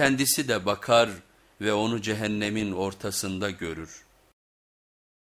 kendisi de bakar ve onu cehennemin ortasında görür.